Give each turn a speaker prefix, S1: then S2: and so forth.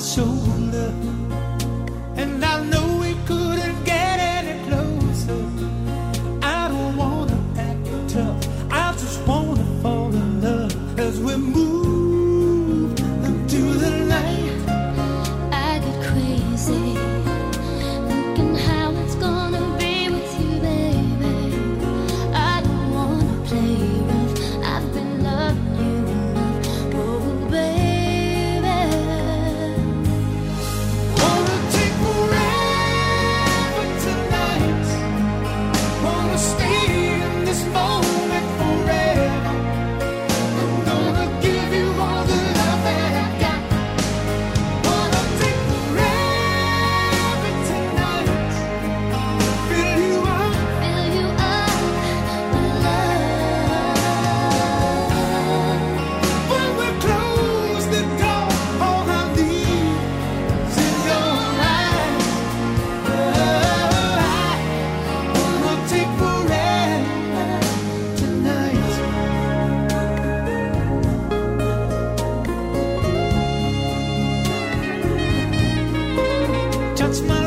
S1: 受了。It's my